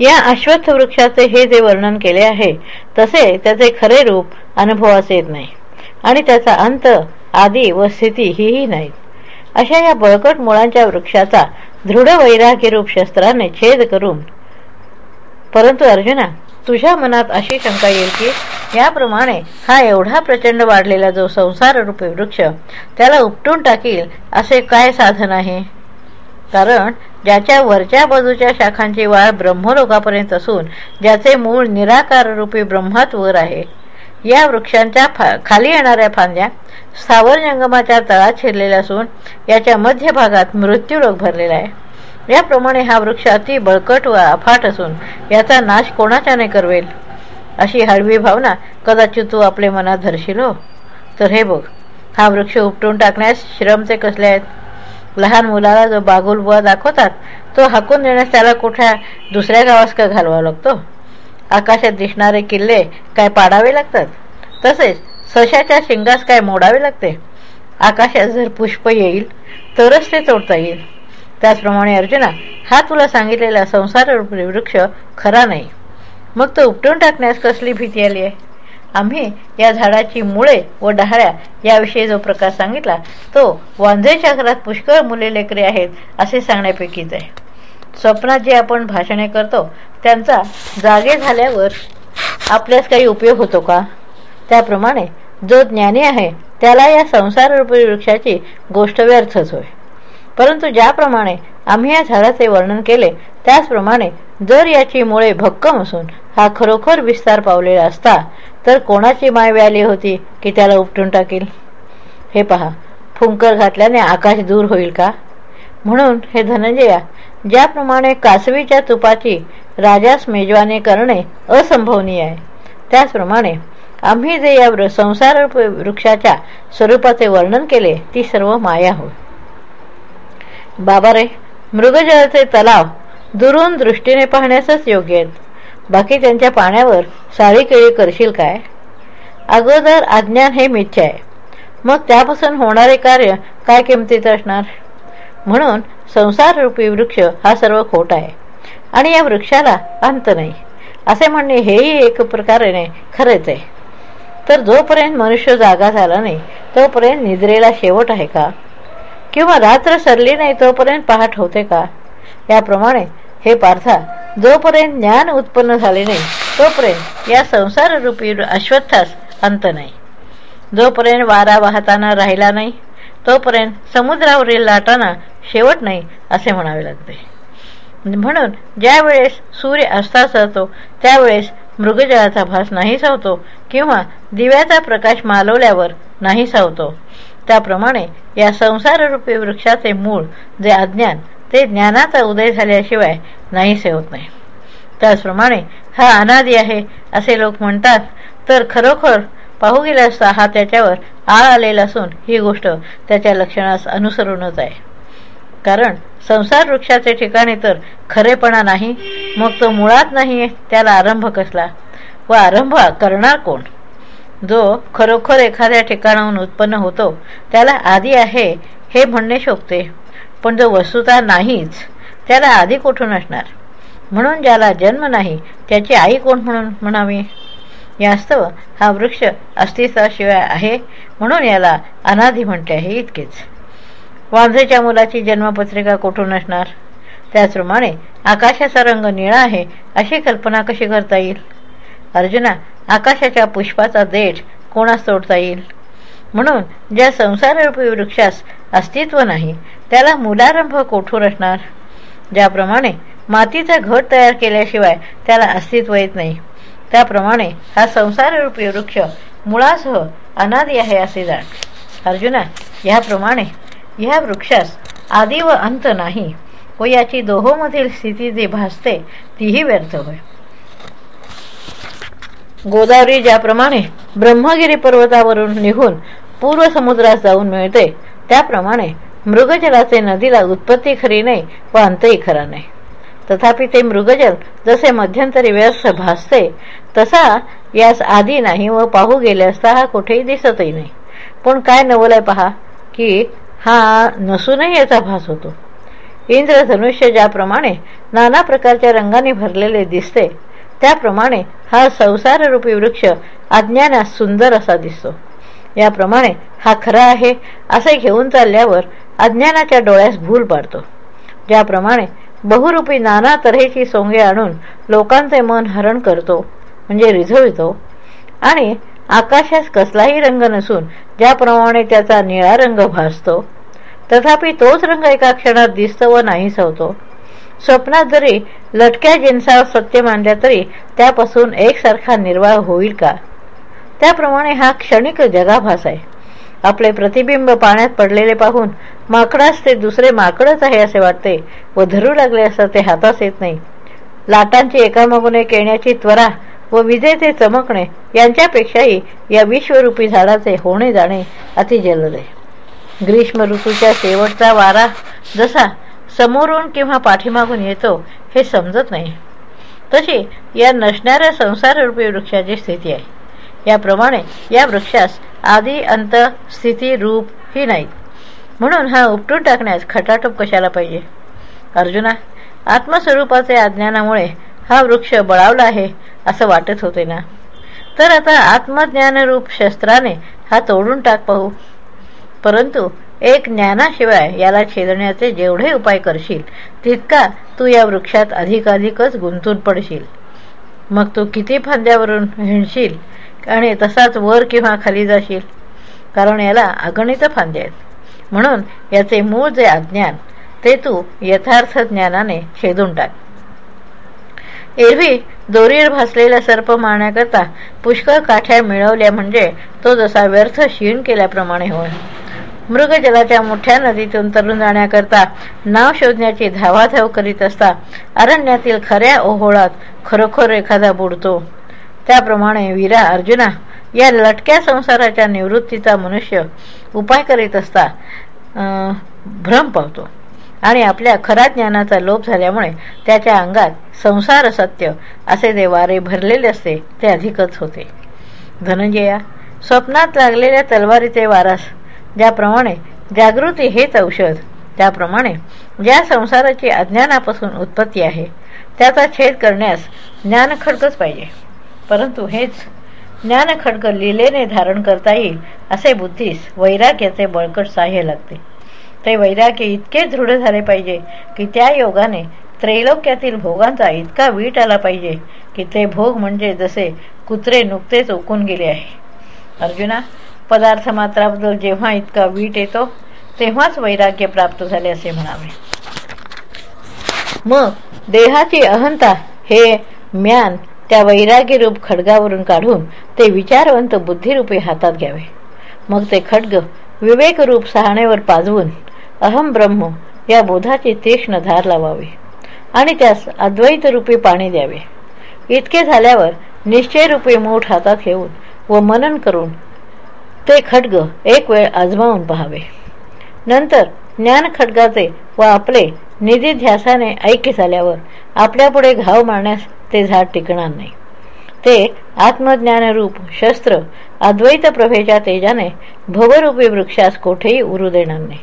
या अश्वत्थ वृक्षाचे हे जे वर्णन केले आहे तसे त्याचे खरे रूप अनुभवास येत नाही. आणि त्याचा अंत आदी व स्थिती हीही नाही. अशा या बळकट मुळांच्या वृक्षाचा दृढ वैराग्यरूप शस्त्राने छेद करून परंतु अर्जुना तुझ्या मनात अशी शंका येईल की याप्रमाणे हा एवढा प्रचंड वाढलेला जो संसार रूपी वृक्ष त्याला उपटून टाकील असे काय साधन आहे? कारण ज्याच्या वरच्या बाजूच्या शाखांची वाढ ब्रह्मलोकापर्यंत असून ज्याचे मूळ निराकार रूपी ब्रह्मात वर आहे. या वृक्षांच्या फा खाली येणाऱ्या फांद्या स्थावर जंगमाच्या तळात शिरलेल्या असून याच्या मध्यभागात मृत्यूरोग भरलेला आहे. याप्रमाणे हा वृक्ष अति बळकट व अफाट असून याचा नाश कोणाच्याने करवेल? अशी हळवी भावना कदाचित तू आपल्या मनात धरशील हो. तर हे बघ हा वृक्ष उपटून टाकण्यास श्रमचे कसले आहेत? लहान मुलाला जो बागुल बुवा दाखवतात तो हाकून देण्यास त्याला कुठ्या दुसऱ्या गावास का घालवावा लागतो? आकाशात दिसणारे किल्ले काय पाडावे लागतात? तसेच सशाच्या शिंगास काय मोडावे लागते? आकाशात जर पुष्प येईल तरच ते तोडता येईल. त्याचप्रमाणे अर्जुना हा तुला सांगितलेला संसार वृक्ष खरा नाही. मग तो उपटून टाकण्यास कसली भीती आली आहे? आम्ही या झाडाची मुळे व डहाळ्या याविषयी जो प्रकार सांगितला तो वांझेच्या घरात पुष्कळ मुले लेकरे आहेत असे सांगण्यापैकीच आहे. स्वप्नात जे आपण भाषणे करतो त्यांचा जागे झाल्यावर आपल्यास काही उपयोग होतो का? त्याप्रमाणे जो ज्ञानी आहे त्याला या संसाररूपी वृक्षाची गोष्ट व्यर्थच होय. परंतु ज्याप्रमाणे आम्ही या झाडाचे वर्णन केले त्याचप्रमाणे जर याची मुळे भक्कम असून हा खरोखर विस्तार पावलेला असता तर कोणाची माय व्याली होती की त्याला उपटून टाकील? हे पहा फुंकर घातल्याने आकाश दूर होईल का? म्हणून हे धनंजया ज्याप्रमाणे कासवीच्या तुपाची राजास मेजवानी करणे असंभवनीय आहे त्याचप्रमाणे आम्ही जे या संसार वृक्षाच्या स्वरूपाचे वर्णन केले ती सर्व माया हो बाबा रे मृगजळाचे तलाव दुरून दृष्टीने पाहण्यासच योग्य आहेत. बाकी त्यांच्या पाण्यावर साळी केळी करशील काय? अगोदर अज्ञान हे मिथ्य आहे. मग त्यापासून होणारे कार्य काय किमतीत असणार? म्हणून संसाररूपी वृक्ष हा सर्व खोट आहे. आणि या वृक्षाला अंत नाही. असे म्हणणे हेही एक प्रकारे खरेच आहे. तर जोपर्यंत मनुष्य जागा झाला नाही तोपर्यंत निद्रेला शेवट आहे का? किंवा रात्र सरली नाही तोपर्यंत पहाट होते का? याप्रमाणे हे पार्था जोपर्यंत ज्ञान उत्पन्न झाले नाही तोपर्यंत या संसाररूपी अश्वत्थास अंत नाही. जोपर्यंत वारा वाहताना राहिला नाही तोपर्यंत समुद्रावरील लाटांना शेवट नाही असे म्हणावे लागते. म्हणून ज्या वेळेस सूर्य अस्तास जातो त्यावेळेस मृगजळाचा भास नाही सावतो किंवा दिव्याचा प्रकाश मालवल्यावर नाही सावतो त्याप्रमाणे या संसाररूपी वृक्षाचे मूळ जे अज्ञान ते ज्ञानाचा उदय झाल्याशिवाय नाहीसे होत नाही. त्याचप्रमाणे हा अनादी आहे असे लोक म्हणतात तर खरोखर पाहू गेला असता हा त्याच्यावर आळ आलेला असून ही गोष्ट त्याच्या लक्षणास अनुसरूनच आहे. कारण संसार वृक्षाचे ठिकाणी तर खरेपणा नाही मग तो मुळात नाही त्याला आरंभ कसला? व आरंभ करणार कोण? जो खरोखर एखाद्या ठिकाणाहून उत्पन्न होतो त्याला आधी आहे हे म्हणणे शोभते. पण जो वस्तुता नाहीच त्याला आधी कुठून असणार? म्हणून ज्याला जन्म नाही त्याची आई कोण म्हणून म्हणावी? यास्तव हा वृक्ष अस्तित्वाशिवाय आहे म्हणून याला अनाधी म्हणते आहे इतकेच. वांझेच्या मुलाची जन्मपत्रिका कुठून असणार? त्याचप्रमाणे आकाशाचा रंग निळा आहे अशी कल्पना कशी करता येईल? अर्जुना आकाशाच्या पुष्पाचा देठ कोणास तोडता येईल? म्हणून ज्या संसाररूपी वृक्षास अस्तित्व नाही त्याला मुलारंभ कोठूर असणार? ज्याप्रमाणे मातीचा घट तयार केल्याशिवाय त्याला अस्तित्व येत नाही. त्याप्रमाणे हा संसाररूपी वृक्ष मुळासह अनादी आहे असे जाण. अर्जुना याप्रमाणे ह्या वृक्षास आदी व अंत नाही व याची दोहोमधील स्थिती जी भासते तीही व्यर्थ होय. गोदावरी ज्याप्रमाणे ब्रह्मगिरी पर्वतावरून निघून पूर्व समुद्रात जाऊन मिळते त्याप्रमाणे मृगजलाचे नदीला उत्पत्ती खरी नाही व अंतही खरा नाही. तथापि ते मृगजल जसे मध्यंतरी व्यर्थ भासते तसा यास आधी नाही व पाहू गेले असता हा कुठेही दिसतही नाही. पण काय नवलय पहा की हा नसूनही याचा भास होतो. इंद्रधनुष्य ज्याप्रमाणे नाना प्रकारच्या रंगाने भरलेले दिसते त्याप्रमाणे हा संसाररूपी वृक्ष अज्ञानास सुंदर असा दिसतो. याप्रमाणे हा खरा आहे असे घेऊन चालल्यावर अज्ञानाच्या डोळ्यास भूल पाडतो. ज्याप्रमाणे बहुरूपी नाना तऱ्हेची सोंगे आणून लोकांचे मन हरण करतो म्हणजे रिझवितो आणि आकाशास कसलाही रंग नसून ज्याप्रमाणे त्याचा निळा रंग भासतो तथापि तोच रंग एका क्षणात दिसतो व नाहीच होतो स्वप्नात जरी लटक्या जिन्सावर सत्य मानल्या तरी त्यापासून एकसारखा निर्वाह होईल का? त्याप्रमाणे हा क्षणिक जगाभास आहे. आपले प्रतिबिंब पाण्यात पडलेले पाहून माकडास ते दुसरे माकडच आहे असे वाटते व धरू लागले असता ते हातास येत नाही. लाटांची एकामागून एक येण्याची त्वरा व विजेचे चमकणे यांच्यापेक्षाही या विश्वरूपी झाडाचे होणे जाणे अतिजलद आहे. ग्रीष्म ऋतूच्या शेवटचा वारा जसा समोरून किंवा पाठीमागून येतो हे समजत नाही. तशी या नसणाऱ्या संसाररूपी वृक्षाची स्थिती आहे. याप्रमाणे या वृक्षास आदी अंत स्थिती रूप ही नाहीत म्हणून हा उपटून टाकण्यास खटाटोप कशाला पाहिजे? अर्जुना आत्मस्वरूपाचे अज्ञानामुळे हा वृक्ष बळावला आहे असं वाटत होते ना? तर आता आत्मज्ञानरूप शस्त्राने हा तोडून टाक पाहू. परंतु एक ज्ञानाशिवाय याला छेदण्याचे जेवढे उपाय करशील तितका तू या वृक्षात अधिकाधिकच गुंतून पडशील. मग तू किती फांद्यावरून हिणशील आणि तसाच वर किंवा खाली जाशील कारण याला अगणित फांदे आहेत. म्हणून याचे मूळ जे अज्ञान ते तू यथार्थ ज्ञानाने छेदून टाक. एरवी दोरीर भासलेला सर्प मारण्याकरता पुष्कळ काठ्या मिळवल्या म्हणजे तो जसा व्यर्थ क्षीण केल्याप्रमाणे होय. मृगजलाच्या मोठ्या नदीतून तरुण जाण्याकरता नाव शोधण्याची धावाधाव करीत असता अरण्यातील खऱ्या ओहोळात खरोखर एखादा बुडतो. त्याप्रमाणे वीरा अर्जुना या लटक्या संसाराच्या निवृत्तीचा मनुष्य उपाय करीत असता भ्रम पावतो. आणि आपल्या खरा ज्ञानाचा लोप झाल्यामुळे त्याच्या अंगात संसार सत्य असे जे वारे भरलेले असते ते अधिकच होते. धनंजया स्वप्नात लागलेल्या तलवारीचे वारस ज्याप्रमाणे जागृती हेच औषध त्याप्रमाणे ज्या संसाराची अज्ञानापासून उत्पत्ती आहे त्याचा छेद करण्यास ज्ञानखडकच पाहिजे. परंतु हेच ज्ञानखडक लिलेने धारण करता येईल असे बुद्धीस वैराग्याचे बळकट साह्य लागते. ते वैराग्य इतके दृढ झाले पाहिजे की त्या योगाने त्रैलोक्यातील भोगांचा इतका वीट आला पाहिजे की ते भोग म्हणजे जसे कुत्रे नुकतेच ओकून गेले आहे. अर्जुना पदार्थ मात्राबद्दल जेव्हा इतका वीट येतो तेव्हाच वैराग्य प्राप्त झाले असे म्हणावे. मग देहाची अहंता हे म्यान त्या वैराग्यरूप खडगावरून काढून ते विचारवंत बुद्धिरूपी हातात घ्यावे. मग ते खडग विवेकरूप सहाणेवर पाजवून अहम ब्रह्म या बोधाची तीक्ष्ण धार लावावी आणि त्यास अद्वैतरूपी पाणी द्यावे. इतके झाल्यावर निश्चयरूपी मूठ हातात घेऊन व मनन करून ते खड्ग एक वेळ आजमावून पहावे. नंतर ज्ञान खड्गाचे व आपले निधीध्यासाने ऐक्य झाल्यावर आपल्यापुढे घाव मारण्यास ते झाड टिकणार नाही. ते आत्मज्ञानरूप शस्त्र अद्वैत प्रभेच्या तेजाने भवरूपी वृक्षास कोठेही उरू देणार नाही.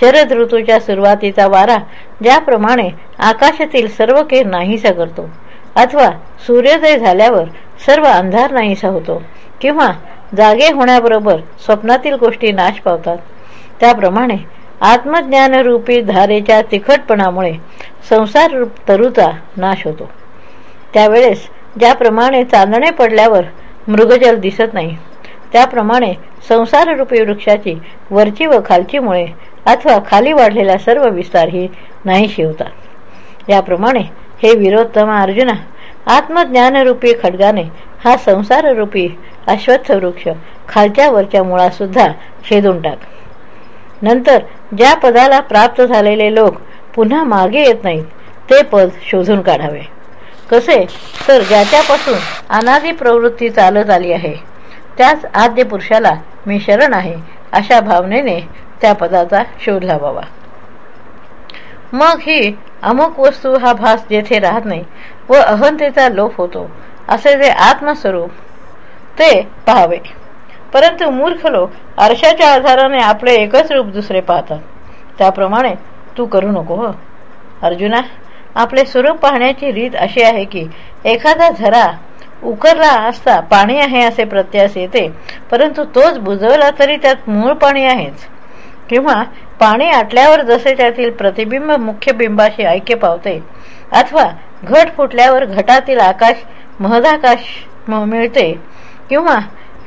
शरद ऋतूच्या सुरुवातीचा वारा ज्याप्रमाणे आकाशातील सर्व केर नाहीसा करतो अथवा सूर्योदय झाल्यावर सर्व अंधार नाहीसा होतो किंवा जागे होण्याबरोबर स्वप्नातील गोष्टी नाश पावतात. त्याप्रमाणे आत्मज्ञानरूपी धारेच्या तिखटपणामुळे संसार तरुचा नाश होतो. त्यावेळेस ज्याप्रमाणे चांदणे पडल्यावर मृगजल दिसत नाही त्याप्रमाणे संसाररूपी वृक्षाची वरची व खालची मुळे अथवा खाली वाढलेला सर्व विस्तारही नाही शिवतात याप्रमाणे हे विरोत्तम अर्जुना आत्मज्ञानरूपी खडगाने हा संसाररूपी अश्वत्थ वृक्ष खालच्या वरच्या मुळासुद्धा छेदून टाक. नंतर ज्या पदाला प्राप्त झालेले लोक पुन्हा मागे येत नाहीत ते पद शोधून काढावे. कसे? तर ज्याच्यापासून अनादी प्रवृत्ती चालत आली आहे त्याच आद्य पुरुषाला मी शरण आहे अशा भावनेने त्या पदाचा शोध लावावा. मग ही अमुक वस्तू हा भास जेथे राहत नाही व अहंतेचा लोप होतो असे जे आत्मस्वरूप ते पाहावे. परंतु मूर्ख लोक आरशाच्या आधाराने आपले एकच रूप दुसरे पाहतात. त्याप्रमाणे तू करू नको हो. अर्जुना आपले स्वरूप पाहण्याची रीत अशी आहे की एखादा झरा उकरला असता पाणी आहे असे प्रत्यास येते परंतु तोच बुजवला तरी त्यात मूळ पाणी आहेच. किंवा पाणी आटल्यावर जसे त्यातील प्रतिबिंब मुख्य बिंबाशी ऐक्य पावते अथवा घट फुटल्यावर घटातील आकाश महदाकाश मिळते किंवा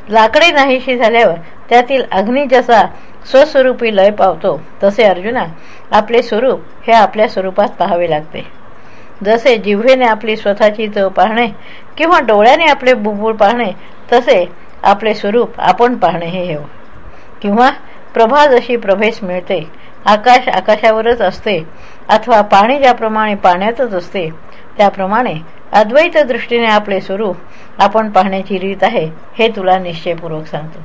लाकडे नाहीशी झाल्यावर त्यातील अग्नी जसा स्वस्वरूपी लय पावतो तसे अर्जुना आपले स्वरूप हे आपल्या स्वरूपात पाहावे लागते. जसे जिव्हेने आपली स्वतःची चव पाहणे किंवा डोळ्याने आपले बुबुळ पाहणे तसे आपले स्वरूप आपण पाहणे हे. हो. हेव किंवा प्रभा जशी प्रभेस मिळते आकाश आकाशावरच असते अथवा पाणी ज्याप्रमाणे पाण्यातच असते त्याप्रमाणे अद्वैत दृष्टीने आपले स्वरूप आपण पाहण्याची रीत आहे हे तुला निश्चयपूर्वक सांगतो.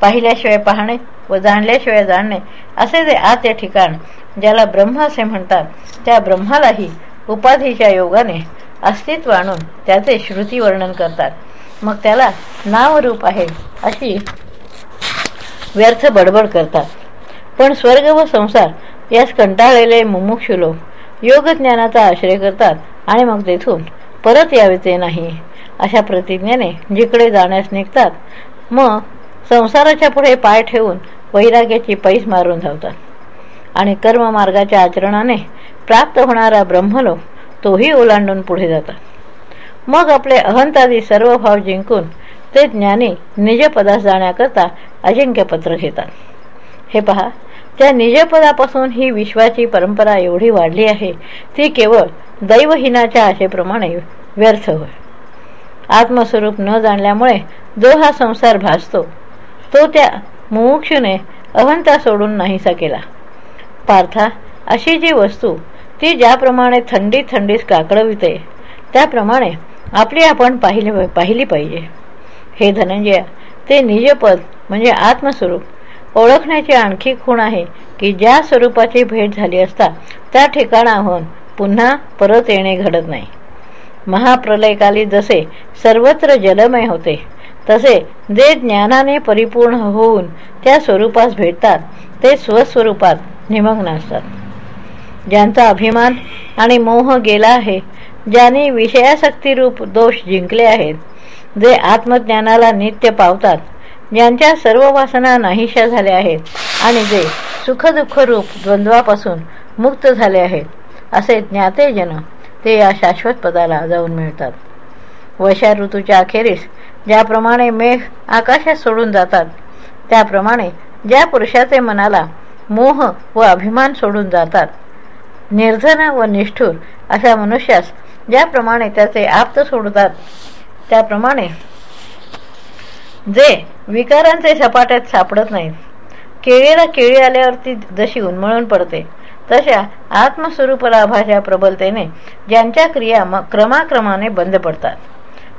पाहिल्याशिवाय पाहणे व जाणल्याशिवाय जाणणे असे जे आत या ठिकाण ज्याला ब्रह्म असे म्हणतात त्या ब्रह्मालाही उपाधीच्या योगाने अस्तित्व आणून त्याचे श्रुती वर्णन करतात. मग त्याला नावरूप आहे अशी व्यर्थ बडबड करतात. पण स्वर्ग व संसार यास कंटाळलेले मुमुक्षु लोक योगज्ञानाचा आश्रय करतात आणि मग तेथून परत यावेचे नाही. अशा प्रतिज्ञेने जिकडे जाण्यास निघतात मग संसाराच्या पुढे पाय ठेवून वैराग्याची पैस मारून धावतात. आणि कर्ममार्गाच्या आचरणाने प्राप्त होणारा ब्रह्मलोक तोही ओलांडून पुढे जातात. मग आपले अहंतादी सर्व भाव जिंकून ते ज्ञानी निजपदास जाण्याकरता अजिंक्यपत्र घेतात. हे पहा त्या निजपदापासून ही विश्वाची परंपरा एवढी वाढली आहे ती केवळ दैवहीनाच्या आशेप्रमाणे व्यर्थ होय. आत्मस्वरूप न जाणल्यामुळे जो हा संसार भासतो तो त्या मुमुक्षुने अहंता सोडून नाहीसा केला. पार्था अशी जी वस्तू ती ज्याप्रमाणे थंडी थंडीस काकडविते त्याप्रमाणे आपली आपण पाहिली पाहिली पाहिजे. हे धनंजय ते निजपद म्हणजे आत्मस्वरूप. ओळखण्याची आणखी खूण आहे की ज्या स्वरूपाची भेट झाली असता त्या ठिकाणाहून पुन्हा परत येणे घडत नाही. महाप्रलयकाली जसे सर्वत्र जलमय होते तसे जे ज्ञानाने परिपूर्ण होऊन त्या स्वरूपास भेटतात ते स्वस्वरूपात निमग्न असतात. ज्यांचा अभिमान आणि मोह गेला आहे ज्यांनी विषयासक्तीरूप दोष जिंकले आहेत जे आत्मज्ञानाला नित्य पावतात ज्यांच्या सर्व वासना नाहीशा झाल्या आहेत आणि जे सुखदुःख रूप द्वंद्वापासून मुक्त झाले आहेत असे ज्ञातेजन ते या शाश्वत पदाला जाऊन मिळतात. वशा ऋतूच्या अखेरीस ज्याप्रमाणे मेघ आकाशात सोडून जातात त्याप्रमाणे ज्या पुरुषाचे मनाला मोह व अभिमान सोडून जातात निर्धन व निष्ठूर अशा मनुष्यास ज्याप्रमाणे त्याचे आप्त सोडतात त्याप्रमाणे जे विकारांचे सपाट्यात सापडत नाहीत. केळीला केळी आल्यावरती जशी उन्मळून पडते तशा आत्मस्वरूपलाभाच्या प्रबलतेने ज्यांच्या क्रिया क्रमाक्रमाने बंद पडतात.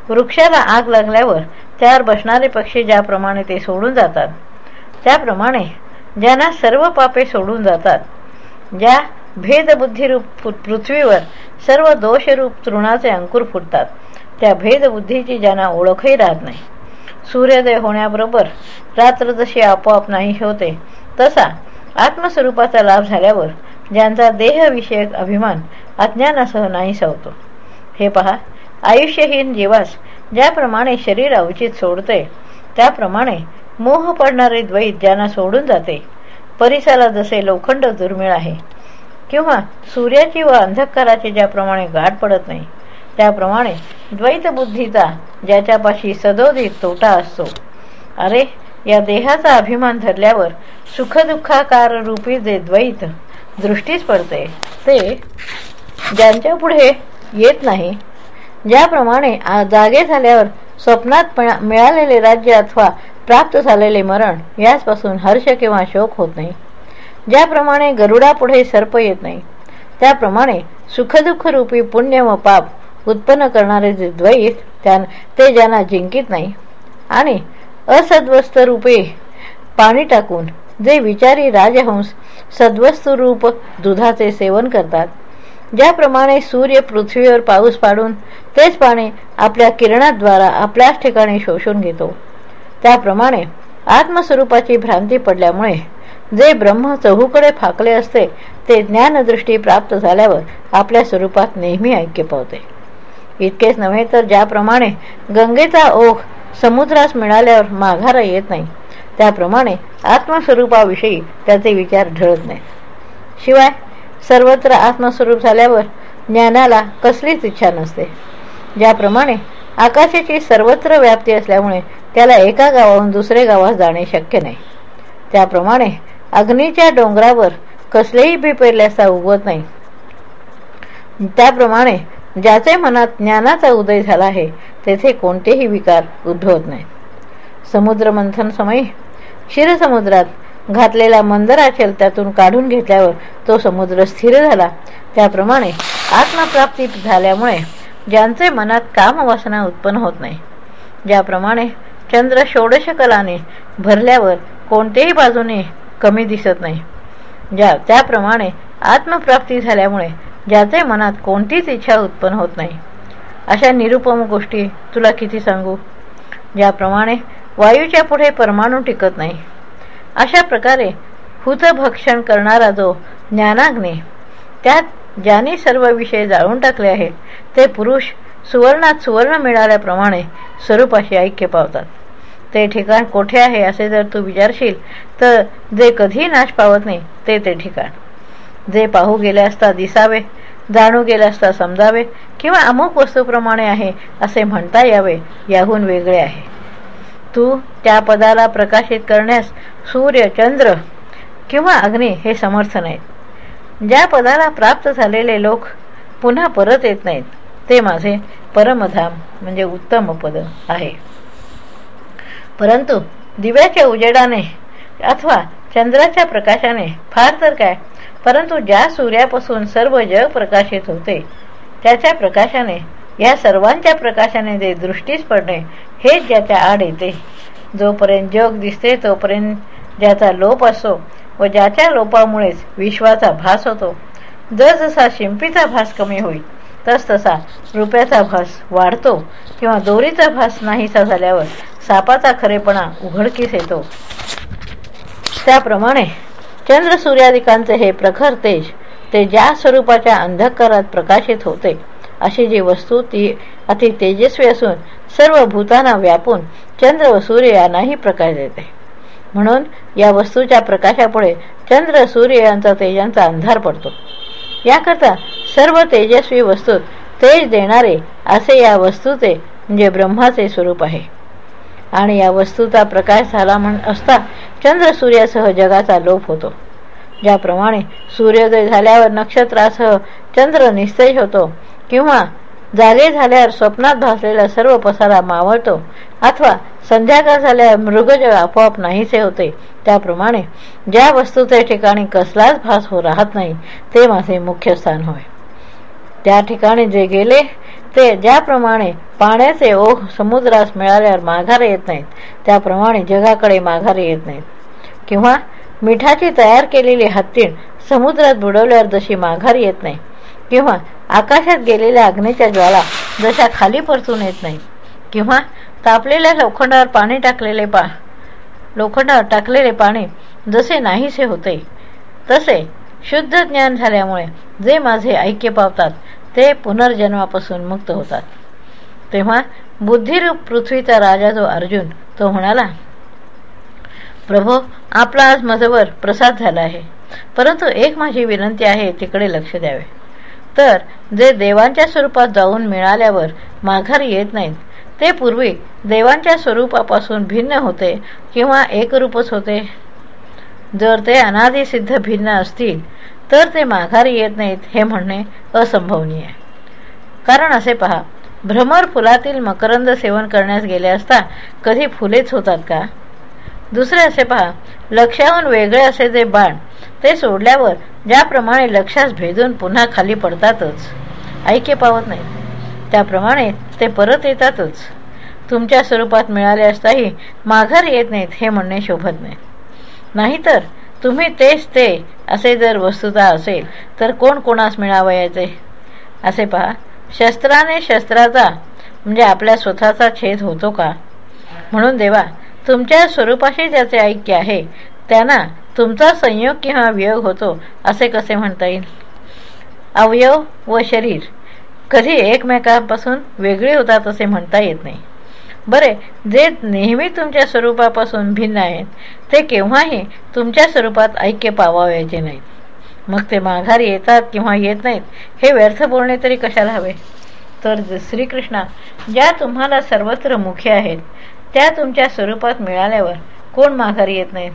वृक्षाला आग लागल्यावर त्यावर बसणारे पक्षी ज्याप्रमाणे ते सोडून जातात त्याप्रमाणे ज्यांना सर्व पापे सोडून जातात ज्या भेदबुद्धीरूप पृथ्वीवर सर्व दोषरूप तृणाचे अंकुर फुटतात. त्या भेदबुद्धीची ज्यांना ओळखही राहत नाही. सूर्योदय होण्याबरोबर रात्र जशी आपोआप नाही होते तसा आत्मस्वरूपाचा लाभ झाल्यावर ज्यांचा देहविषयक अभिमान अज्ञानासह नाही होतो हे पहा आयुष्यहीन जीवास ज्याप्रमाणे शरीर अवचित सोडते त्याप्रमाणे मोह पडणारे द्वैत ज्यांना सोडून जाते. परिसाला जसे लोखंड दुर्मिळ आहे किंवा सूर्याची व अंधकाराची ज्याप्रमाणे गाठ पडत नाही त्याप्रमाणे द्वैतबुद्धीचा ज्याच्यापाशी सदोदित तोटा असतो. अरे या देहाचा अभिमान धरल्यावर सुखदुःखाकार रूपी जे द्वैत दृष्टीच पडते ते ज्यांच्या पुढे येत नाही ज्याप्रमाणे जागे झाल्यावर स्वप्नात मिळालेले राज्य अथवा प्राप्त झालेले मरण याचपासून हर्ष किंवा शोक होत नाही. ज्याप्रमाणे गरुडापुढे सर्प येत नाही त्याप्रमाणे सुखदुःख रूपी पुण्य व पाप उत्पन्न करणारे जे द्वैत त्या ते ज्यांना जिंकित नाही. आणि असद्वस्त रूपे पाणी टाकून जे विचारी राजहंस सद्वस्तू रूप दुधाचे सेवन करतात ज्याप्रमाणे सूर्य पृथ्वीवर पाऊस पाडून तेच पाणी आपल्या किरणाद्वारा आपल्याच ठिकाणी शोषून घेतो त्याप्रमाणे आत्मस्वरूपाची भ्रांती पडल्यामुळे जे ब्रह्म चहूकडे फाकले असते ते ज्ञानदृष्टी प्राप्त झाल्यावर आपल्या स्वरूपात नेहमी ऐक्य पावते. इतकेच नव्हे तर ज्याप्रमाणे गंगेचा ओघ समुद्रास मिळाल्यावर माघारा येत नाही त्याप्रमाणे आत्मस्वरूपाविषयी त्याचे विचार ढळत नाही. शिवाय सर्वत्र आत्मस्वरूप झाल्यावर ज्ञानाला कसलीच इच्छा नसते. ज्याप्रमाणे आकाशाची सर्वत्र व्याप्ती असल्यामुळे त्याला एका गावाहून दुसऱ्या गावात जाणे शक्य नाही. त्याप्रमाणे अग्नीच्या डोंगरावर कसलेही बिपेरल्याचा उगवत नाही. त्याप्रमाणे ज्याचे मनात ज्ञानाचा उदय झाला आहे तेथे कोणतेही विकार उद्भवत नाही. समुद्र मंथन समयी क्षीरसमुद्रात घातलेला मंदराचल त्यातून काढून घेतल्यावर तो समुद्र स्थिर झाला. त्याप्रमाणे आत्मप्राप्ती झाल्यामुळे ज्यांचे मनात कामवासना उत्पन्न होत नाही ज्याप्रमाणे चंद्र षोडश कलाने भरल्यावर कोणत्याही बाजूने कमी दिसत नाही. ज्या त्याप्रमाणे आत्मप्राप्ती झाल्यामुळे ज्याचे मनात कोणतीच इच्छा उत्पन्न होत नाही. अशा निरुपम गोष्टी तुला किती सांगू? ज्याप्रमाणे वायूच्या पुढे परमाणू टिकत नाही. अशा प्रकारे हुतभक्षण करणारा जो ज्ञानाग्ने त्यात ज्याने सर्व विषय जाळून टाकले आहेत ते पुरुष सुवर्णात सुवर्ण मिळाल्याप्रमाणे स्वरूपाशी ऐक्य पावतात. ते ठिकाण कोठे आहे असे जर तू विचारशील तर जे कधी नाश पावत नाही ते ते ठिकाण. जे पाहू गेले असता दिसावे जाणू गेले असता समजावे किंवा अमुक वस्तूप्रमाणे आहे असे म्हणता यावे याहून वेगळे आहे. तू त्या पदाला प्रकाशित करण्यास सूर्य चंद्र किंवा अग्नी हे समर्थ नाहीत. ज्या पदाला प्राप्त झालेले लोक पुन्हा परत येत नाहीत ते माझे परमधाम म्हणजे उत्तम पद आहे. परंतु दिव्याच्या उजेडाने अथवा चंद्राच्या प्रकाशाने फार तर काय? परंतु ज्या सूर्यापासून सर्व जग प्रकाशित होते त्याच्या प्रकाशाने या सर्वांच्या प्रकाशाने जे दृष्टीस पडणे हेच ज्याच्या आड येते. जोपर्यंत जग दिसते तोपर्यंत ज्याचा लोप असतो व ज्याच्या लोपामुळेच विश्वाचा भास होतो. जसजसा शिंपीचा भास कमी होईल तसतसा रुपयाचा भास वाढतो किंवा दोरीचा भास नाहीसा झाल्यावर सापाचा खरेपणा उघडकीस येतो. त्याप्रमाणे चंद्र सूर्यादिकांचे हे प्रखर तेज ते ज्या स्वरूपाच्या अंधकारात प्रकाशित होते अशी जी वस्तू ती अति तेजस्वी असून सर्व भूतांना व्यापून चंद्र व सूर्य यांनाही प्रकाश देते. म्हणून या वस्तूच्या प्रकाशापुढे चंद्र सूर्य यांचा तेजांचा अंधार पडतो. याकरता सर्व तेजस्वी वस्तूत तेज देणारे असे या वस्तूचे म्हणजे ब्रह्माचे स्वरूप आहे. आणि या वस्तूचा प्रकाश झाला म्हण असता चंद्र सूर्यासह जगाचा लोप होतो. ज्याप्रमाणे सूर्योदय झाल्यावर नक्षत्रासह चंद्र निस्तेज होतो किंवा जागे झाल्यावर स्वप्नात भासलेला सर्व पसारा मावळतो अथवा संध्याकाळ झाल्यावर मृगजळ आपोआप नाहीसे होते. त्याप्रमाणे ज्या वस्तूचे ठिकाणी कसलाच भास हो राहत नाही ते माझे मुख्य स्थान होय. त्या ठिकाणी जे गेले ते ज्याप्रमाणे पाण्याचे ओघ समुद्रास मिळाल्यावर माघारे येत नाहीत त्याप्रमाणे जगाकडे माघारे येत नाहीत. किंवा मिठाची तयार केलेली हत्तीण समुद्रात बुडवल्यावर जशी माघारी येत नाही किंवा आकाशात गेलेल्या अग्नीच्या ज्वाला जशा खाली परतून येत नाही किंवा तापलेल्या लोखंडावर पाणी टाकलेले पा लोखंडावर टाकलेले पाणी जसे नाहीसे होते तसे शुद्ध ज्ञान झाल्यामुळे जे माझे ऐक्य पावतात ते पुनर्जन्मापासून मुक्त होतात. तेव्हा बुद्धिरूप पृथ्वीचा राजा जो अर्जुन तो म्हणाला प्रभो आपला आज माझ्यावर प्रसाद झाला आहे. परंतु एक माझी विनंती आहे तिकडे लक्ष द्यावे. तर जे देवांच्या स्वरूपात जाऊन मिळाल्यावर माघारी येत नाहीत ते पूर्वी देवांच्या स्वरूपापासून भिन्न होते किंवा एकरूपच होते. जर ते अनादिसिद्ध भिन्न असतील तर ते माघारी येत नाहीत हे म्हणणे असंभवनीय. कारण असे पहा भ्रमर फुलातील मकरंद सेवन करण्यास गेले असता कधी फुलेच होतात का? दुसरे असे पहा लक्षाहून वेगळे असे जे बाण ते सोडल्यावर ज्याप्रमाणे लक्षास भेदून पुन्हा खाली पडतातच. ऐक्य पावत नाहीत. त्याप्रमाणे ते परत येतातच. तुमच्या स्वरूपात मिळाले असताही माघार येत नाहीत हे म्हणणे शोभत नाही. नाहीतर तुम्ही तेच ते असे जर वस्तुता असेल तर कोण कोणास मिळावयाचे? असे पहा शस्त्राने शस्त्राचा म्हणजे आपल्या स्वतःचा छेद होतो का? म्हणून देवा तुमच्या स्वरूपाशी ज्याचे ऐक्य आहे त्यांना तुमचा संयोग किंवा वियोग होतो असे कसे म्हणता येईल? अवयव व शरीर कधी एकमेकांपासून वेगळी होतात असे म्हणता येत नाही. बरे जे नेहमी तुमच्या स्वरूपापासून भिन्न आहेत ते केव्हाही तुमच्या स्वरूपात ऐक्य पावावयाचे नाहीत. मग ते माघारी येतात किंवा येत नाहीत हे व्यर्थ बोलणे तरी कशाला हवे? तर श्रीकृष्णा ज्या तुम्हाला सर्वत्र मुख्य आहेत त्या तुमच्या स्वरूपात मिळाल्यावर कोण माघारी येत नाहीत?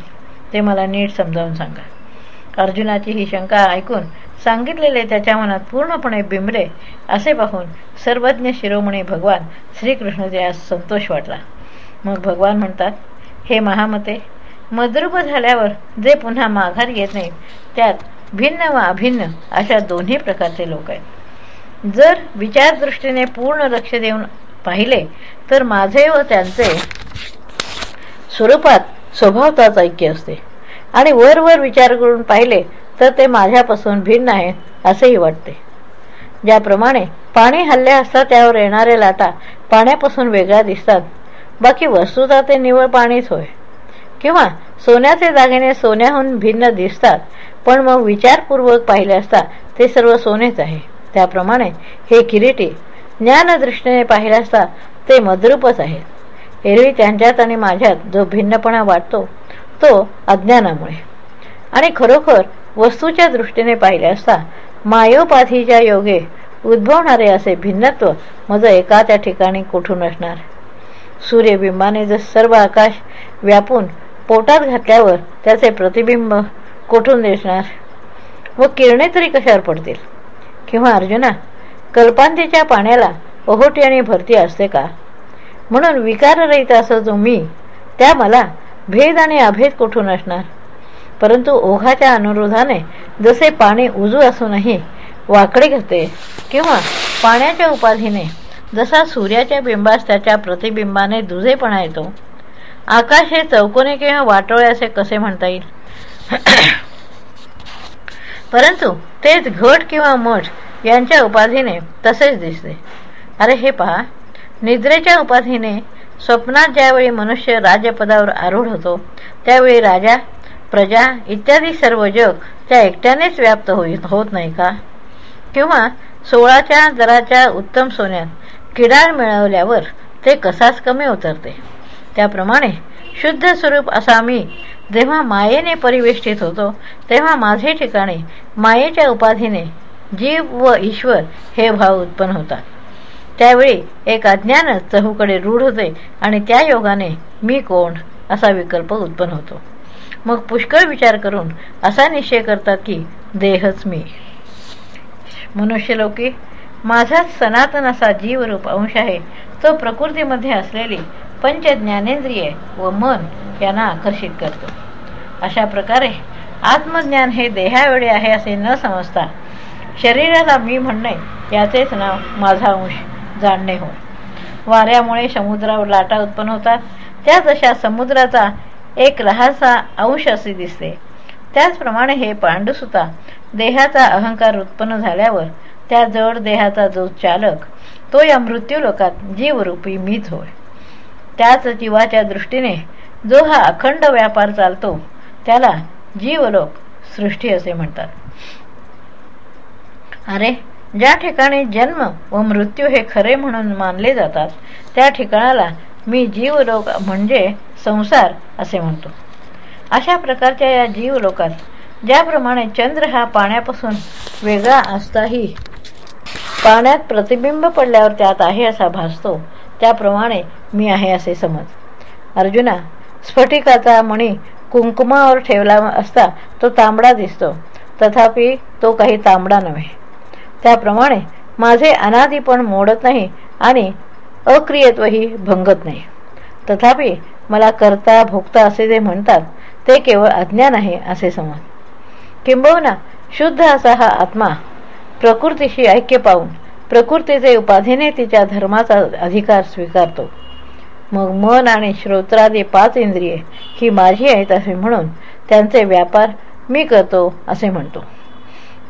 ते मला नीट समजावून सांगा. अर्जुनाची ही शंका ऐकून सांगितलेले त्याच्या मनात पूर्णपणे बिंबरे असे पाहून सर्वज्ञ शिरोमणी भगवान श्रीकृष्णदेयास संतोष वाटला. मग भगवान म्हणतात हे महामते मद्रुप झाल्यावर जे पुन्हा माघार येत नाहीत त्यात भिन्न व अभिन्न अशा दोन्ही प्रकारचे लोक आहेत. जर विचारदृष्टीने पूर्ण लक्ष देऊन पाहिले तर माझे व त्यांचे स्वरूपात स्वभावताच ऐक्य असते. आणि वर वर विचार करून पाहिले तर ते माझ्यापासून भिन्न आहेत असेही वाटते. ज्याप्रमाणे पाणी हल्ले असता त्यावर येणारे लाटा पाण्यापासून वेगळ्या दिसतात. बाकी वस्तुता ते निवळ पाणीच होय. किंवा सोन्याचे दागिने सोन्याहून भिन्न दिसतात पण मग विचारपूर्वक पाहिले असता ते सर्व सोनेच आहे. त्याप्रमाणे हे किरीटी ज्ञानदृष्टीने पाहिले असता ते मद्रूपच आहेत एरवी त्यांच्यात आणि माझ्यात जो भिन्नपणा वाटतो तो अज्ञानामुळे. आणि खरोखर वस्तूच्या दृष्टीने पाहिले असता मायोपाधीच्या योगे उद्भवणारे असे भिन्नत्व मज एका त्या ठिकाणी कुठून असणार? सूर्यबिंबाने जर सर्व आकाश व्यापून पोटात घातल्यावर त्याचे प्रतिबिंब कोठून दिसणार? व किरणे तरी कशावर पडतील? किंवा अर्जुना कल्पांतीच्या पाण्याला ओहोटी आणि भरती असते का? म्हणून विकाररहित असं जो मी त्या मला भेद आणि अभेद कुठून असणार? परंतु ओघाच्या अनुरोधाने जसे पाणी उजू असूनही वाकडे घेते किंवा पाण्याच्या उपाधीने जसा सूर्याच्या बिंबास त्याच्या प्रतिबिंबाने दुजेपणा येतो आकाश हे चौकोने किंवा वाटोळे असे कसे म्हणता येईल? परंतु तेच घट किंवा मठ यांच्या उपाधीने तसेच दिसते. अरे हे पहा निद्रेच्या उपाधीने स्वप्नात ज्यावेळी मनुष्य राजपदावर आरूढ होतो त्यावेळी राजा प्रजा इत्यादी सर्व जग त्या एकट्यानेच व्याप्त होईत होत नाही का? किंवा सोळाच्या दराच्या उत्तम सोन्यात किडाळ मिळवल्यावर ते कसाच कमी उतरते? त्याप्रमाणे शुद्ध स्वरूप असा मी जेव्हा मायेने परिवेष्टित होतो तेव्हा माझे ठिकाणी मायेच्या उपाधीने जीव व ईश्वर हे भाव उत्पन्न होतात. त्यावेळी एक अज्ञानच चहूकडे रूढ होते आणि त्या योगाने मी कोण असा विकल्प उत्पन्न होतो. मग पुष्कळ विचार करून असा निश्चय करतात की देहच मी. मनुष्यलोकी माझाच सनातन असा जीवरूप अंश आहे. तो प्रकृतीमध्ये असलेली पंच ज्ञानेंद्रिये व मन यांना आकर्षित करतो. अशा प्रकारे आत्मज्ञान हे देहावेळे आहे असे न समजता शरीराला मी म्हणणे याचेच नाव माझा अंश. जाणणे होय. वाऱ्यामुळे समुद्रावर लाटा उत्पन्न होतात. त्या जशा समुद्राचा एक लहानसा अंश असे दिसते. त्याचप्रमाणे हे पांडुसुता देहाचा अहंकार उत्पन्न झाल्यावर त्या जड देहाचा जो चालक तो या मृत्यूलोकात जीवरूपी मीच होय. त्याच जीवाच्या दृष्टीने जो हा अखंड व्यापार चालतो त्याला जीवलोक सृष्टी असे म्हणतात. अरे ज्या ठिकाणी जन्म व मृत्यू हे खरे म्हणून मानले जातात त्या ठिकाणाला मी जीवलोक म्हणजे संसार असे म्हणतो. अशा प्रकारच्या या जीवलोकात ज्याप्रमाणे चंद्र हा पाण्यापासून वेगळा असताही पाण्यात प्रतिबिंब पडल्यावर त्यात आहे असा भासतो त्याप्रमाणे मी आहे असे समज. अर्जुना स्फटिकाचा मणी कुंकुमावर ठेवला असता तो तांबडा दिसतो तथापि तो काही तांबडा नव्हे. त्याप्रमाणे माझे अनादीपण मोडत नाही आणि अक्रियत्वही भंगत नाही. तथापि मला करता भोगता असे जे म्हणतात ते केवळ अज्ञान आहे असे समज. किंबहुना शुद्ध असा हा आत्मा प्रकृतीशी ऐक्य पाहून प्रकृतीचे उपाधीने तिच्या धर्माचा अधिकार स्वीकारतो. मग मन आणि श्रोत्रादी पाच इंद्रिये ही माझी आहेत असे म्हणून त्यांचे व्यापार मी करतो असे म्हणतो.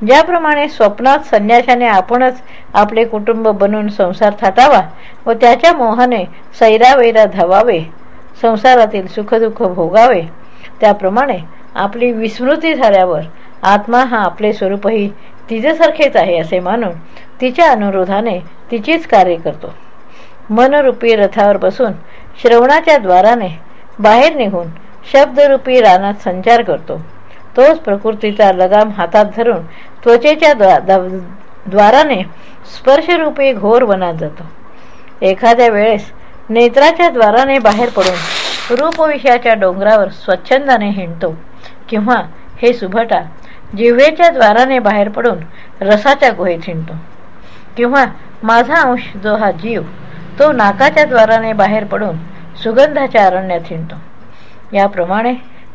ज्याप्रमाणे स्वप्नात संन्याशाने आपणच आपले कुटुंब बनून संसार थाटावा व त्याच्या मोहाने सैरावैरा धावावे संसारातील सुखदुःख भोगावे त्याप्रमाणे आपली विस्मृती झाल्यावर आत्मा हा आपले स्वरूपही तिच्यासारखेच आहे असे मानून तिच्या अनुरोधाने तिचीच कार्य करतो. मनरूपी रथावर बसून श्रवणाच्या द्वाराने बाहेर निघून शब्दरूपी रानात संचार करतो. तोच प्रकृतीचा लगाम हातात धरून त्वचेच्या द्वाराने स्पर्शरूपी घोर वनात जातो. एखाद्या वेळेस नेत्राच्या द्वाराने बाहेर पडून रूपविषयाच्या डोंगरावर स्वच्छंदाने हिंडतो किंवा हे सुभटा जिव्हेच्या द्वाराने बाहेर पडून रसाच्या गुहेत हिंडतो. किंवा माझा अंश जो हा जीव तो नाकाच्या द्वाराने बाहेर पडून सुगंधाच्या अरण्यात हिंडतो. याप्रमाणे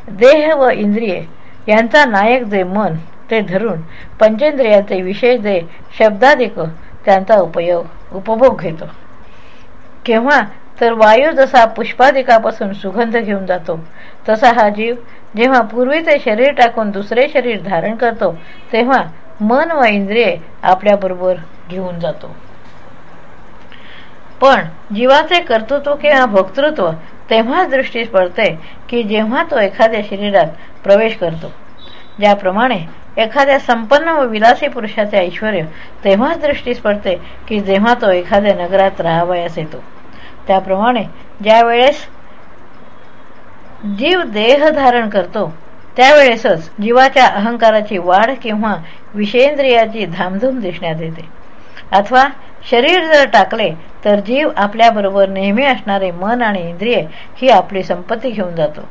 देह व इंद्रिये यांचा नायक जे मन ते धरून पंचेंद्रियाचे विशेष जे शब्दाधिक त्यांचा उपयोग उपभोग घेतो. केव्हा तर वायू जसा पुष्पादिकापासून सुगंध घेऊन जातो तसा हा जीव जेव्हा पूर्वीचे शरीर टाकून दुसरे शरीर धारण करतो तेव्हा मन व इंद्रिये आपल्याबरोबर घेऊन जातो. पण जीवाचे कर्तृत्व किंवा भोक्तृत्व तेव्हाच दृष्टीस पडते की जेव्हा तो एखाद्या शरीरात प्रवेश करतो. ज्याप्रमाणे एखाद्या संपन्न व विलासी पुरुषाचे ऐश्वर तेव्हाच दृष्टीस पडते की जेव्हा तो एखाद्या नगरात राहावयास येतो. त्याप्रमाणे ज्या वेळेस जीव देह धारण करतो त्यावेळेसच जीवाच्या अहंकाराची वाढ किंवा विषेंद्रियाची धामधूम दिसण्यात येते. अथवा शरीर जर टाकले तर जीव आपल्याबरोबर नेहमी असणारे मन आणि इंद्रिय ही आपली संपत्ती घेऊन जातो.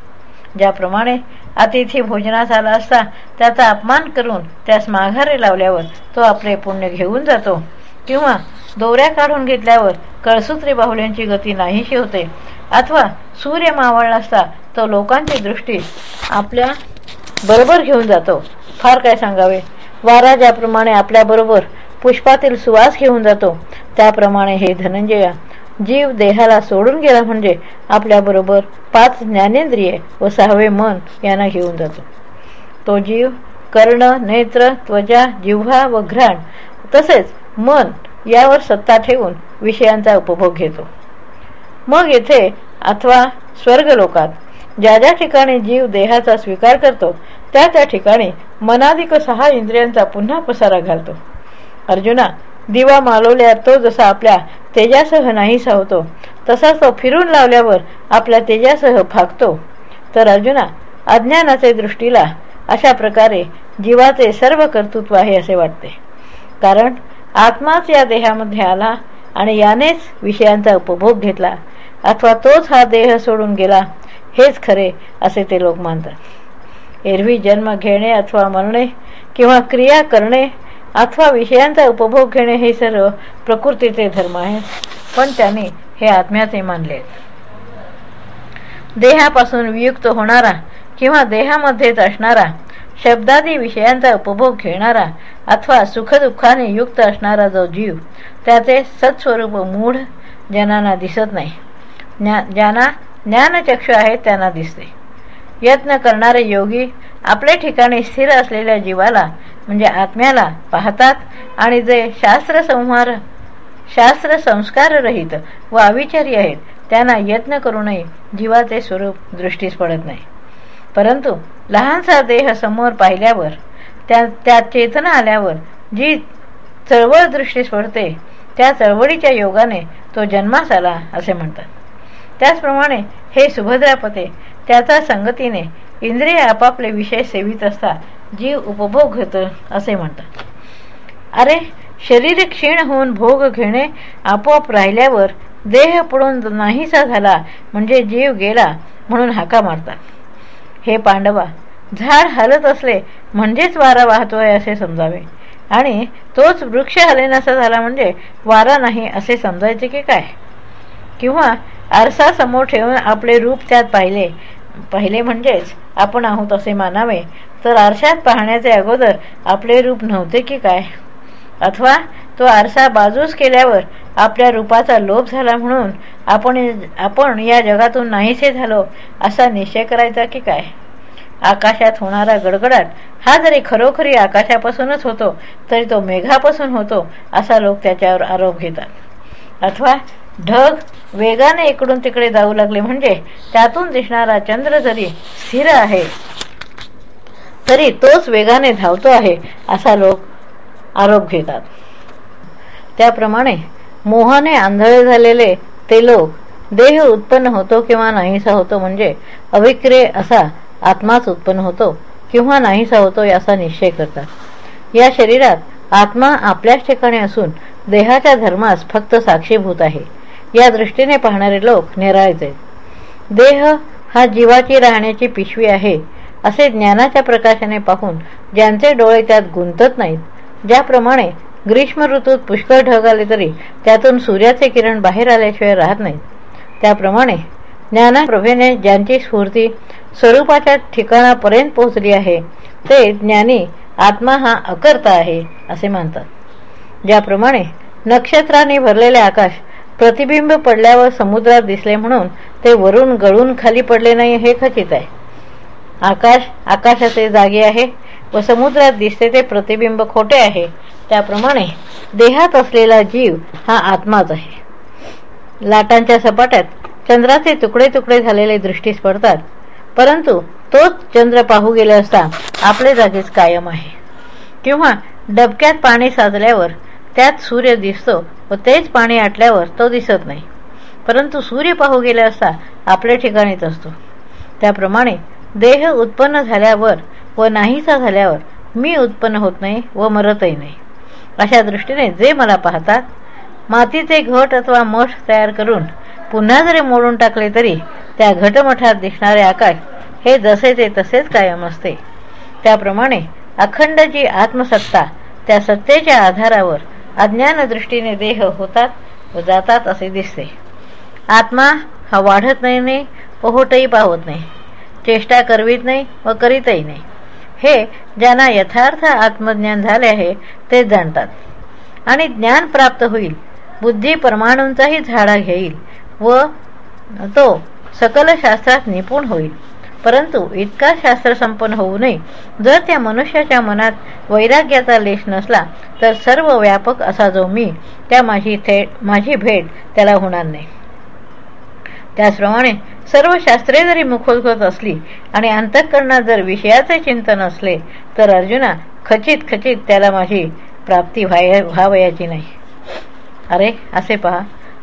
ज्याप्रमाणे अतिथी भोजनात आला असता त्याचा अपमान करून त्यास माघारे लावल्यावर तो आपले पुण्य घेऊन जातो. किंवा दोऱ्या काढून घेतल्यावर कळसूत्री बाहुल्यांची गती नाहीशी होते. अथवा सूर्य मावळला असता तो लोकांची दृष्टी आपल्या बरोबर घेऊन जातो. फार काय सांगावे? वारा ज्याप्रमाणे आपल्याबरोबर पुष्पातील सुवास घेऊन जातो त्याप्रमाणे हे धनंजया जीव देहाला सोडून गेला म्हणजे आपल्याबरोबर पाच ज्ञानेंद्रिये व सहावे मन यांना घेऊन जातो. तो जीव कर्ण नेत्र त्वचा जिव्हा व घ्राण तसेच मन यावर सत्ता ठेवून विषयांचा उपभोग घेतो. मग येथे अथवा स्वर्गलोकात ज्या ज्या ठिकाणी जीव देहाचा स्वीकार करतो त्या त्या ठिकाणी मनाधिक सहा इंद्रियांचा पुन्हा पसारा घालतो. अर्जुना दिवा मालवल्यावर तो जसा आपल्या तेजासह नाहीसा होतो तसाच तो फिरून लावल्यावर आपल्या तेजासह फाकतो तर अर्जुना अज्ञानाचे दृष्टीला अशा प्रकारे जीवाचे सर्व कर्तृत्व आहे असे वाटते. कारण आत्माच या देहामध्ये आला आणि यानेच विषयांचा उपभोग घेतला अथवा तोच हा देह सोडून गेला हेच खरे असे ते लोक मानतात. एरवी जन्म घेणे अथवा मरणे किंवा क्रिया करणे अथवा विषयांचा उपभोग घेणे हे सर्व प्रकृतीचे धर्म आहे पण त्याने हे आत्म्याचे मानले. देहापासून वियुक्त होणारा किंवा देहामध्येच असणारा शब्दादी विषयांचा उपभोग घेणारा अथवा सुखदुःखाने युक्त असणारा जो जीव त्याचे सत्स्वरूप मूढ जनांना दिसत नाही. ज्ञा ज्यांना ज्ञानचक्षु आहे त्यांना दिसते. यत्न करणारे योगी आपल्या ठिकाणी स्थिर असलेल्या जीवाला म्हणजे आत्म्याला पाहतात आणि जे शास्त्रसंहार शास्त्र संस्काररहित व अविचारी आहेत त्यांना यत्न करूनही जीवाचे स्वरूप दृष्टीस पडत नाही. परंतु लहानसा देह समोर पाहिल्यावर त्या त्यात चेतना आल्यावर जी चळवळ दृष्टीस पडते त्या चळवळीच्या योगाने तो जन्मास आला असे म्हणतात. त्याचप्रमाणे हे सुभद्रापते त्याचा संगतीने इंद्रिय आपापले विषय सेवित असतात जीव उपभोग घेतो असे म्हणतात. अरे शरीर क्षीण होऊन भोग घेणे आपोआप राहिल्यावर देह पडून नाहीसा झाला म्हणजे जीव गेला म्हणून हाका मारतात. हे पांडवा झाड हलत असले म्हणजेच वारा वाहतोय असे समजावे. आणि तोच वृक्ष हलेनासा झाला म्हणजे वारा नाही असे समजायचे की काय? किंवा आरसा समोर ठेवून आपले रूप त्यात पाहिले पाहिले म्हणजेच आपण आहोत असे मानावे तर आरशात पाहण्याचे अगोदर आपले रूप नव्हते की काय? अथवा तो आरसा बाजूस केल्यावर आपल्या रूपाचा लोभ झाला म्हणून आपण आपण या जगातून नाहीसे झालो असा निश्चय करायचा की काय? आकाशात होणारा गडगडाट हा जरी खरोखरी आकाशापासूनच होतो तरी तो मेघापासून होतो असा लोक त्याच्यावर आरोप घेतात. अथवा ढग वेगाने इकडून तिकडे जाऊ लागले म्हणजे त्यातून दिसणारा चंद्र जरी स्थिर आहे तरी तोच वेगाने धावतो आहे असा लोक आरोप घेतात. त्याप्रमाणे मोहाने आंधळे झालेले ते लोक देह उत्पन्न होतो किंवा नाहीसा होतो म्हणजे अविक्रिय असा आत्माच उत्पन्न होतो किंवा नाहीसा होतो याचा निश्चय करतात. या शरीरात आत्मा आपल्याच ठिकाणी असून देहाच्या धर्मास फक्त साक्षीभूत आहे. या दृष्टीने पाहणारे लोक निराळचे देह हा जीवाची राहण्याची पिशवी आहे असे ज्ञानाच्या प्रकाशाने पाहून ज्यांचे डोळे त्यात गुंतत नाहीत ज्याप्रमाणे ग्रीष्म ऋतूत पुष्कळ ढग आले तरी त्यातून सूर्याचे किरण बाहेर आल्याशिवाय राहत नाहीत. त्याप्रमाणे ज्ञानाप्रभेने ज्यांची स्फूर्ती स्वरूपाच्या ठिकाणापर्यंत पोहोचली आहे ते ज्ञानी आत्मा हा अकर्ता आहे असे मानतात. ज्याप्रमाणे नक्षत्राने भरलेले आकाश प्रतिबिंब पडल्यावर समुद्रात दिसले म्हणून ते वरून गळून खाली पडले नाही हे खचित आहे. आकाश आकाशाचे जागे आहे व समुद्रात दिसते ते प्रतिबिंब खोटे आहे. त्याप्रमाणे देहात असलेला जीव हा आत्माच आहे. लाटांच्या सपाट्यात चंद्राचे तुकडे तुकडे झालेले दृष्टीस पडतात परंतु तोच चंद्र पाहू गेले असता आपले जागेच कायम आहे. किंवा डबक्यात पाणी साजल्यावर त्यात सूर्य दिसतो व तेच पाणी आटल्यावर तो दिसत नाही परंतु सूर्य पाहू गेले असता आपल्या ठिकाणीच असतो. त्याप्रमाणे देह उत्पन्न झाल्यावर व नाहीसा झाल्यावर मी उत्पन्न होत नाही व मरतही नाही. अशा दृष्टीने जे मला पाहतात मातीचे घट अथवा मठ तयार करून पुन्हा जरी मोडून टाकले तरी त्या घटमठात दिसणारे आकाश हे जसे ते तसेच कायम असते. त्याप्रमाणे अखंड जी आत्मसत्ता त्या सत्तेच्या आधारावर अज्ञानदृष्टीने देह होतात व जातात असे दिसते. आत्मा हा वाढत नाही नाही पोहोटही पावत नाही. चेष्टा करवीत नाही व करीतही नाही. हे ज्यांना यथार्थ आत्मज्ञान झाले आहे ते जाणतात. आणि ज्ञान प्राप्त होईल बुद्धी परमाणूंचाही झाडा घेईल व तो सकल शास्त्रात निपुण होईल. परंतु इतका शास्त्रसंपन्न होऊ नये. जर त्या मनुष्याच्या मनात वैराग्याचा लेश नसला तर सर्व व्यापक असा जो मी त्या माझी थेट माझी भेट त्याला होणार नाही. त्याचप्रमाणे सर्व शास्त्रे जरी मुखोद्गत असली आणि अंतःकरणात जर विषयाचे चिंतन असले तर अर्जुना खचित खचित त्याला माझी प्राप्ती व्हाय व्हावयाची नाही. अरे असे पहा.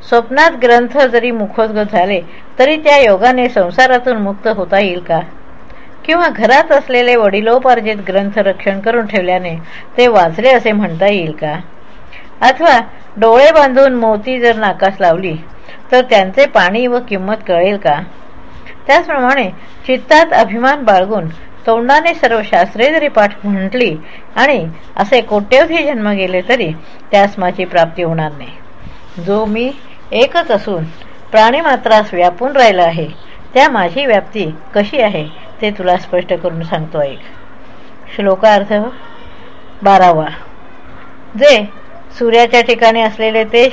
स्वप्नात ग्रंथ जरी मुखोद्गत झाले तरी त्या योगाने संसारातून मुक्त होता येईल का? किंवा घरात असलेले वडिलोपार्जित ग्रंथ रक्षण करून ठेवल्याने ते वाचले असे म्हणता येईल का? अथवा डोळे बांधून मोती जर नाकास लावली तर त्यांचे पाणी व किंमत कळेल का? त्याचप्रमाणे चित्तात अभिमान बाळगून तोंडाने सर्व शास्त्रे जरी पाठ म्हटली आणि असे कोट्यवधी जन्म गेले तरी त्यास माझी प्राप्ती होणार नाही. जो मी एकच असून प्राणीमात्रास व्यापून राहिला आहे त्या माझी व्याप्ती कशी आहे ते तुला स्पष्ट करून सांगतो ऐक श्लोकार्थ बारावा. जे सूर्याच्या ठिकाणी असलेले तेज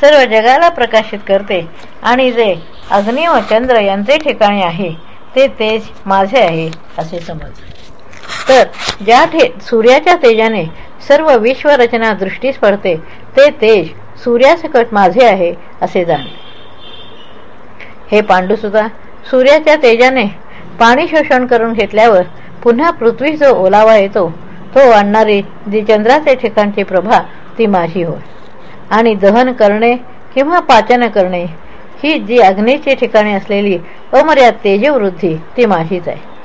सर्व जगाला प्रकाशित करते. आणि जे अग्नी व चंद्र यांचे ठिकाणी आहे ते तेज माझे आहे असे समज तर ज्या ठे सूर्याच्या तेजाने सर्व विश्वरचना दृष्टीस पडते ते तेज सूर्यासकट माझे आहे असे जाण हे पांडुसुद्धा सूर्याच्या तेजाने पाणी शोषण करून घेतल्यावर पुन्हा पृथ्वी जो ओलावा येतो तो आणणारी जी चंद्राचे ठिकाणची प्रभा ती माझी होय. आणि दहन करणे किंवा पाचन करणे ही जी अग्नीची ठिकाणी असलेली अमर्याद तेजवृद्धी ती माझीच आहे.